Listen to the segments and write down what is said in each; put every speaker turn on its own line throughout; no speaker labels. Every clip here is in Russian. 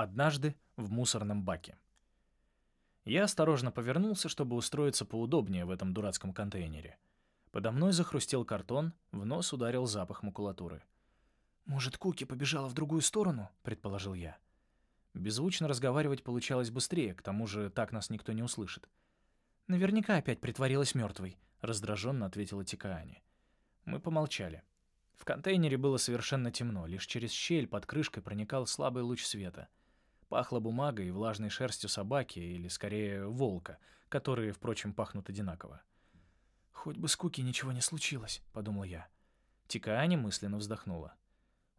Однажды в мусорном баке. Я осторожно повернулся, чтобы устроиться поудобнее в этом дурацком контейнере. Подо мной захрустел картон, в нос ударил запах макулатуры.
«Может, Куки побежала в другую сторону?» — предположил я.
Беззвучно разговаривать получалось быстрее, к тому же так нас никто не услышит.
«Наверняка опять притворилась мертвой», —
раздраженно ответила Тикаани. Мы помолчали. В контейнере было совершенно темно, лишь через щель под крышкой проникал слабый луч света. Пахло бумагой и влажной шерстью собаки, или, скорее, волка, которые, впрочем, пахнут одинаково.
«Хоть бы с Куки ничего не случилось», — подумал я.
Тикаани мысленно вздохнула.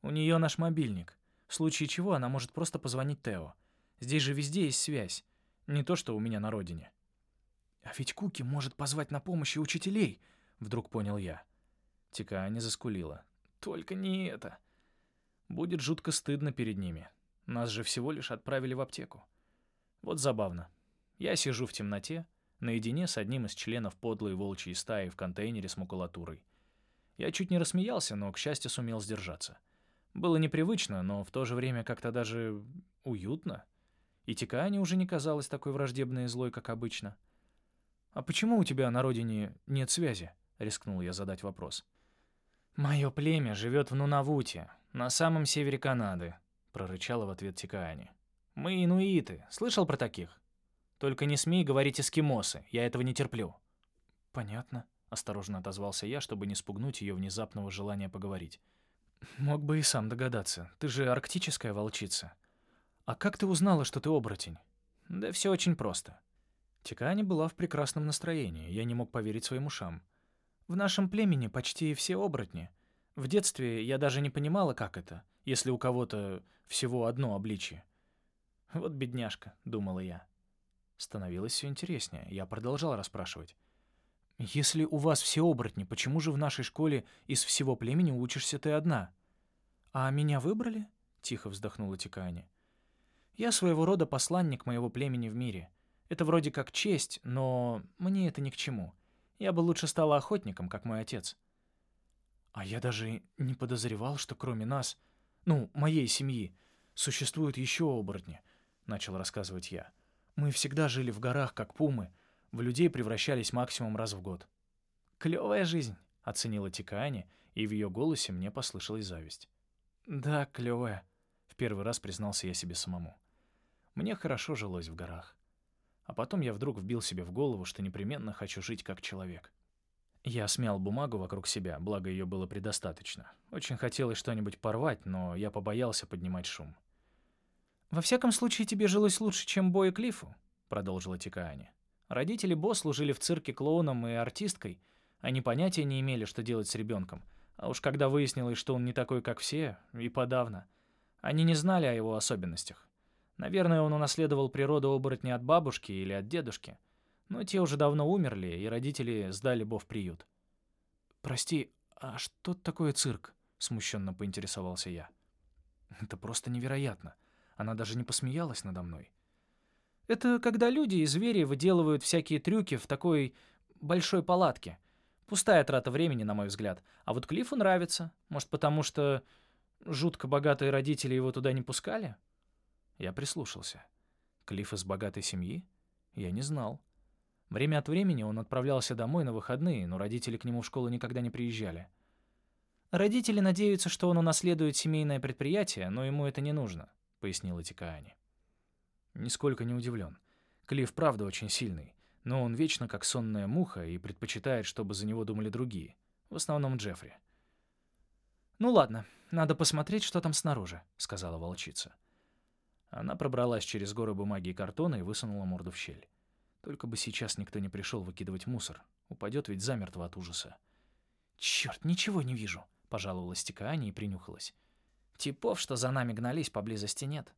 «У нее наш мобильник. В случае чего она может просто позвонить Тео. Здесь же везде есть связь. Не то, что у меня на родине».
«А ведь Куки может позвать на помощь и учителей», — вдруг понял я.
Тикаани заскулила. «Только не это. Будет жутко стыдно перед ними. Нас же всего лишь отправили в аптеку. Вот забавно. Я сижу в темноте, наедине с одним из членов подлой волчьей стаи в контейнере с макулатурой. Я чуть не рассмеялся, но, к счастью, сумел сдержаться. Было непривычно, но в то же время как-то даже уютно. И Тикаани уже не казалась такой враждебной и злой, как обычно. «А почему у тебя на родине нет связи?» — рискнул я задать вопрос. «Мое племя живет в Нунавуте, на самом севере Канады», — прорычала в ответ Тикаани. «Мы инуиты. Слышал про таких? Только не смей говорить эскимосы, я этого не терплю».
«Понятно», — осторожно отозвался я, чтобы не спугнуть ее внезапного желания поговорить.
«Мог бы и сам догадаться. Ты же арктическая волчица. А как ты узнала, что ты оборотень?» «Да все очень просто». Тикаани была в прекрасном настроении, я не мог поверить своим ушам. В нашем племени почти все оборотни. В детстве я даже не понимала, как это, если у кого-то всего одно обличие. Вот бедняжка, думала я. Становилось все интереснее. Я продолжал расспрашивать. «Если у вас все оборотни, почему же в нашей школе из всего племени учишься ты одна?» «А меня выбрали?» — тихо вздохнула Тикани. «Я своего рода посланник моего племени в мире. Это вроде как честь, но мне это ни к чему. Я бы лучше стала охотником, как мой отец.
А я даже не подозревал, что кроме нас, ну, моей семьи, существуют еще оборотни, начал рассказывать я. Мы всегда жили в горах, как пумы, в людей превращались максимум раз в год.
Клевая жизнь, оценила Тикаани, и в ее голосе мне послышалась зависть.
Да, клевая,
в первый раз признался я себе самому. Мне хорошо жилось в горах. А потом я вдруг вбил себе в голову, что непременно хочу жить как человек. Я смял бумагу вокруг себя, благо ее было предостаточно. Очень хотелось что-нибудь порвать, но я побоялся поднимать шум.
«Во всяком случае, тебе жилось лучше, чем Бо Клиффу», — продолжила Тикаани. «Родители Бо служили в цирке клоуном и артисткой. Они понятия не имели, что делать с ребенком. А уж когда выяснилось, что он не такой, как все, и подавно. Они не знали о его особенностях. Наверное, он унаследовал природу оборотня от бабушки или от дедушки. Но те уже давно умерли, и родители сдали Бо в приют.
«Прости, а что такое цирк?» — смущенно поинтересовался я. «Это просто невероятно. Она даже не посмеялась надо мной».
«Это когда люди и звери выделывают всякие трюки в такой большой палатке. Пустая трата времени, на мой взгляд. А вот Клиффу нравится. Может, потому что жутко богатые родители его туда не пускали?»
Я прислушался. Клифф из богатой семьи? Я не знал. Время от времени он отправлялся домой на выходные, но родители к нему в школу никогда не приезжали.
«Родители надеются, что он унаследует семейное предприятие, но ему это не нужно», — пояснила Тикаани.
Нисколько не удивлен. Клифф правда очень сильный, но он вечно как сонная муха и предпочитает, чтобы за него думали другие, в основном Джеффри.
«Ну ладно, надо посмотреть, что там снаружи», — сказала волчица.
Она пробралась через горы бумаги и картона и высунула морду в щель. Только бы сейчас никто не пришел выкидывать мусор. Упадет ведь замертво от ужаса.
«Черт, ничего не вижу», — пожаловалась Тикаани и принюхалась.
«Типов, что за нами гнались, поблизости нет».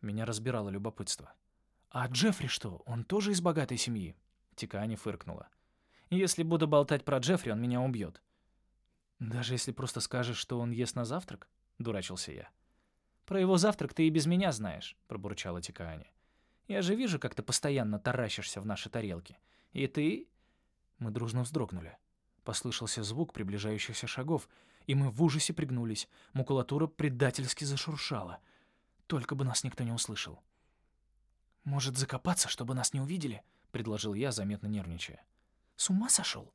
Меня разбирало любопытство.
«А Джеффри что, он тоже из богатой семьи?»
Тикаани фыркнула. «Если буду болтать про Джеффри, он меня убьет».
«Даже если просто скажешь, что он ест на завтрак?» — дурачился я.
«Про его завтрак ты и без меня знаешь», — пробурчала Тикаани. «Я же вижу, как ты постоянно таращишься в наши тарелки. И ты...»
Мы дружно вздрогнули. Послышался звук приближающихся шагов, и мы в ужасе пригнулись. Макулатура предательски зашуршала. Только бы нас никто не услышал. «Может, закопаться, чтобы нас не увидели?» — предложил я, заметно нервничая. «С ума сошел?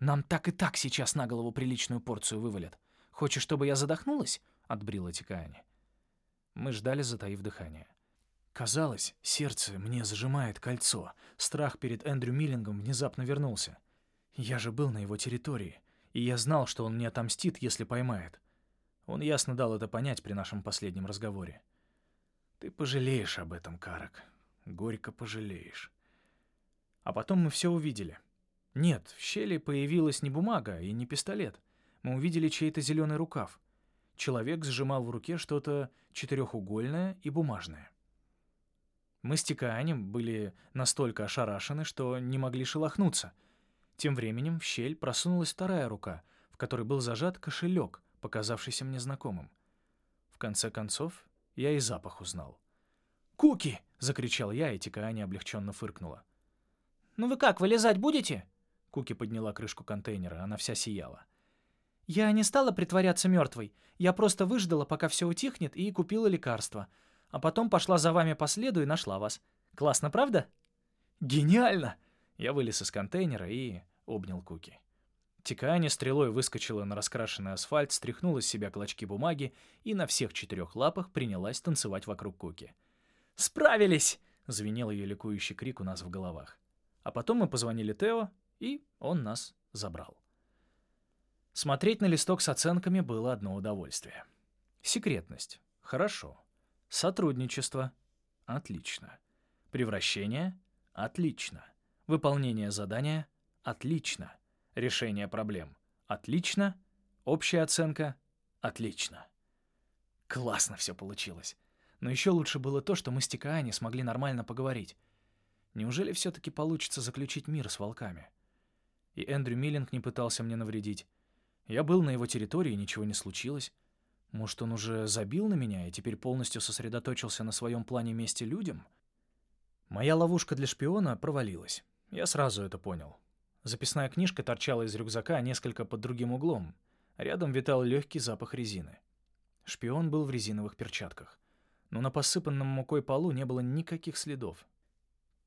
Нам так и так сейчас на голову приличную порцию вывалят. Хочешь, чтобы я задохнулась?» — отбрила Тикаани. Мы ждали, затаив дыхание. Казалось, сердце мне зажимает кольцо. Страх перед Эндрю Миллингом внезапно вернулся. Я же был на его территории, и я знал, что он мне отомстит, если поймает. Он ясно дал это понять при нашем последнем разговоре. «Ты пожалеешь об этом, Карак. Горько пожалеешь». А потом мы все увидели. Нет, в щели появилась не бумага и не пистолет. Мы увидели чей-то зеленый рукав. Человек сжимал в руке что-то четырехугольное и бумажное. Мы с Тикаанем были настолько ошарашены, что не могли шелохнуться. Тем временем в щель просунулась вторая рука, в которой был зажат кошелек, показавшийся мне знакомым. В конце концов, я и запах узнал. «Куки!» — закричал я, и Тикаани облегченно фыркнула.
«Ну вы как, вылезать будете?»
Куки подняла крышку контейнера, она вся сияла.
«Я не стала притворяться мертвой. Я просто выждала, пока все утихнет, и купила лекарство а потом пошла за вами по следу и нашла вас. Классно, правда?»
«Гениально!» Я вылез из контейнера и обнял Куки. Тикаани стрелой выскочила на раскрашенный асфальт, стряхнула с себя клочки бумаги и на всех четырех лапах принялась танцевать вокруг Куки.
«Справились!»
— звенел ее ликующий крик у нас в головах. А потом мы позвонили Тео, и он нас забрал. Смотреть на листок с оценками было одно удовольствие. Секретность. Хорошо. Сотрудничество. Отлично. Превращение. Отлично. Выполнение задания. Отлично. Решение проблем. Отлично. Общая оценка. Отлично. Классно все получилось. Но еще лучше было то, что мы с Тикаани смогли нормально поговорить. Неужели все-таки получится заключить мир с волками? И Эндрю Миллинг не пытался мне навредить. Я был на его территории, ничего не случилось. Может, он уже забил на меня и теперь полностью сосредоточился на своем плане мести людям? Моя ловушка для шпиона провалилась. Я сразу это понял. Записная книжка торчала из рюкзака несколько под другим углом. Рядом витал легкий запах резины. Шпион был в резиновых перчатках. Но на посыпанном мукой полу не было никаких следов.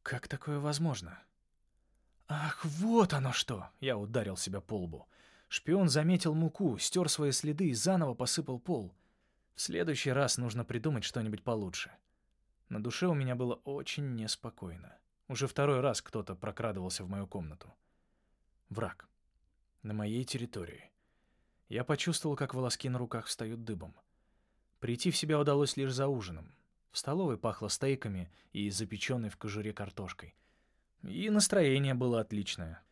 Как такое возможно? «Ах, вот оно что!» — я ударил себя по лбу. Шпион заметил муку, стер свои следы и заново посыпал пол. В следующий раз нужно придумать что-нибудь получше. На душе у меня было очень неспокойно. Уже второй раз кто-то прокрадывался в мою комнату. Враг. На моей территории. Я почувствовал, как волоски на руках встают дыбом. Прийти в себя удалось лишь за ужином. В столовой пахло стейками и запеченной в кожуре картошкой. И настроение было отличное.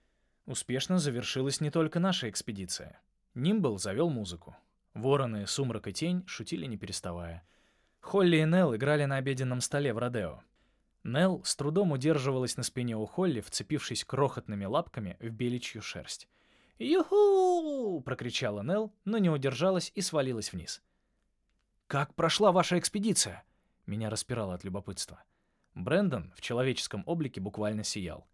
Успешно завершилась не только наша экспедиция. Нимбл завел музыку. Вороны, Сумрак и Тень шутили не переставая. Холли и Нелл играли на обеденном столе в Родео. Нелл с трудом удерживалась на спине у Холли, вцепившись крохотными лапками в беличью шерсть. «Юху!» — прокричала Нелл, но не удержалась и свалилась вниз. «Как прошла ваша экспедиция?» Меня распирало от любопытства. Брэндон в человеческом облике буквально сиял.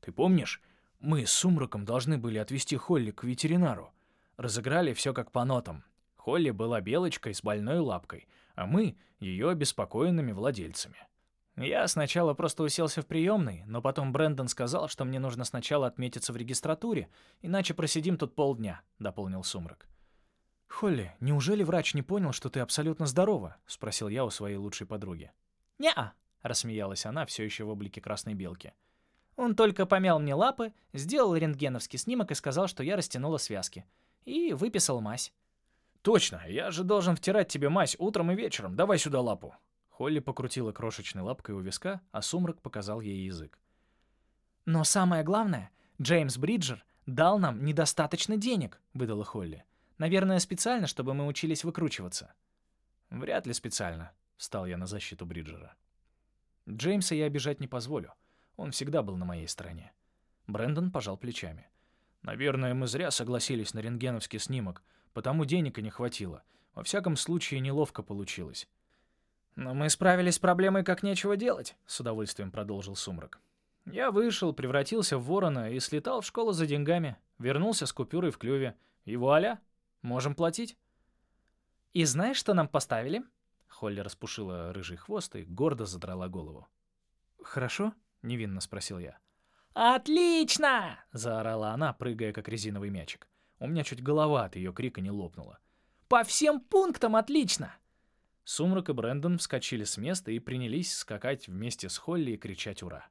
«Ты помнишь, мы с Сумраком должны были отвезти Холли к ветеринару. Разыграли все как по нотам. Холли была белочкой с больной лапкой, а мы — ее обеспокоенными владельцами. Я сначала просто уселся в приемной, но потом Брэндон сказал, что мне нужно сначала отметиться в регистратуре, иначе просидим тут полдня, — дополнил Сумрак. «Холли, неужели врач не понял, что ты абсолютно здорова?» — спросил я у своей лучшей подруги.
«Не-а», — рассмеялась она, все еще в облике красной белки. Он только помял мне лапы, сделал рентгеновский снимок и сказал, что я растянула связки. И выписал мазь.
«Точно, я же должен втирать тебе мазь утром и вечером. Давай сюда лапу». Холли покрутила крошечной лапкой у виска, а сумрак показал ей язык.
«Но самое главное, Джеймс Бриджер дал нам недостаточно денег», — выдала Холли. «Наверное, специально, чтобы мы учились выкручиваться».
«Вряд ли специально», — встал я на защиту Бриджера. «Джеймса я обижать не позволю. Он всегда был на моей стороне. Брэндон пожал плечами. «Наверное, мы зря согласились на рентгеновский снимок, потому денег и не хватило. Во всяком случае, неловко получилось».
«Но мы справились с проблемой, как нечего делать», — с удовольствием продолжил Сумрак.
«Я вышел, превратился в ворона и слетал в школу за деньгами. Вернулся с купюрой в клюве. И вуаля! Можем платить».
«И знаешь, что нам поставили?»
Холли распушила рыжий хвост и гордо задрала голову. «Хорошо?» — невинно спросил я.
«Отлично!»
— заорала она, прыгая как резиновый мячик. У меня чуть голова от ее крика не лопнула.
«По всем пунктам отлично!»
Сумрак и Брэндон вскочили с места и принялись скакать вместе с Холли и кричать «Ура!».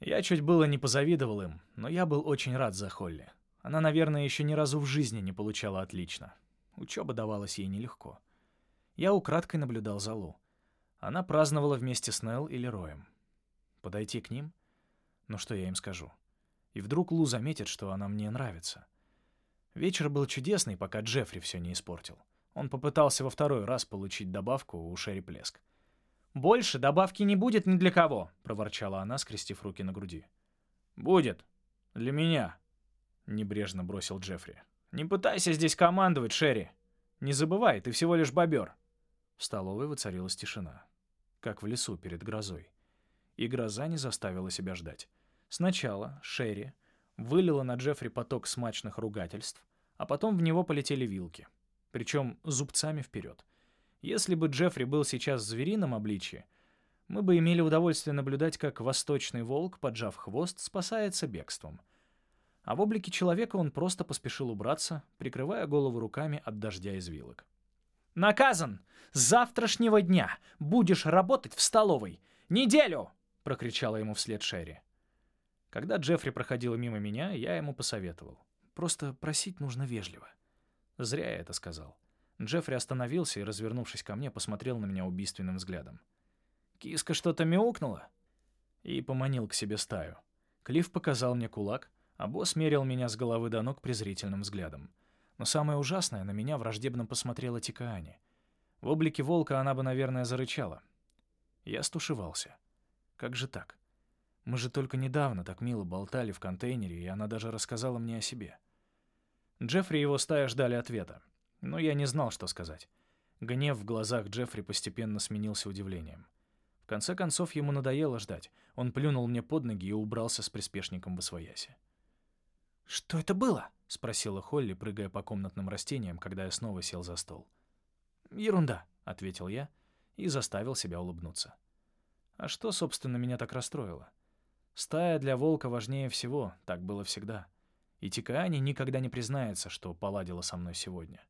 Я чуть было не позавидовал им, но я был очень рад за Холли. Она, наверное, еще ни разу в жизни не получала отлично. Учеба давалась ей нелегко. Я украдкой наблюдал за Лу. Она праздновала вместе с Нелл или Роем. Подойти к ним? Ну что я им скажу? И вдруг Лу заметит, что она мне нравится. Вечер был чудесный, пока Джеффри все не испортил. Он попытался во второй раз получить добавку у Шерри Плеск.
«Больше добавки не будет ни для кого», — проворчала она, скрестив руки на груди.
«Будет. Для меня», — небрежно бросил Джеффри.
«Не пытайся здесь командовать, Шерри. Не забывай, ты всего лишь бобер».
В столовой воцарилась тишина, как в лесу перед грозой. И гроза не заставила себя ждать. Сначала Шерри вылила на Джеффри поток смачных ругательств, а потом в него полетели вилки. Причем зубцами вперед. Если бы Джеффри был сейчас в зверином обличье, мы бы имели удовольствие наблюдать, как восточный волк, поджав хвост, спасается бегством. А в облике человека он просто поспешил убраться, прикрывая голову руками от дождя из вилок.
«Наказан! С завтрашнего дня будешь работать в столовой! Неделю!» — прокричала ему вслед Шерри.
Когда Джеффри проходил мимо меня, я ему посоветовал. Просто просить нужно вежливо. Зря я это сказал. Джеффри остановился и, развернувшись ко мне, посмотрел на меня убийственным взглядом.
«Киска что-то мяукнула?»
И поманил к себе стаю. Клифф показал мне кулак, а босс мерил меня с головы до ног презрительным взглядом. Но самое ужасное, на меня враждебно посмотрела Тикаани. В облике волка она бы, наверное, зарычала. Я стушевался. Как же так? Мы же только недавно так мило болтали в контейнере, и она даже рассказала мне о себе. Джеффри и его стая ждали ответа. Но я не знал, что сказать. Гнев в глазах Джеффри постепенно сменился удивлением. В конце концов, ему надоело ждать. Он плюнул мне под ноги и убрался с приспешником в освояси.
«Что это было?»
— спросила Холли, прыгая по комнатным растениям, когда я снова сел за стол.
«Ерунда», —
ответил я и заставил себя улыбнуться. А что, собственно, меня так расстроило? Стая для волка важнее всего, так было всегда. И Тикаани никогда не признается, что поладила со мной сегодня.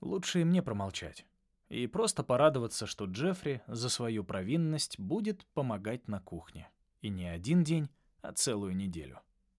Лучше и мне промолчать. И просто порадоваться, что Джеффри за свою провинность будет помогать на кухне. И не один день, а целую неделю.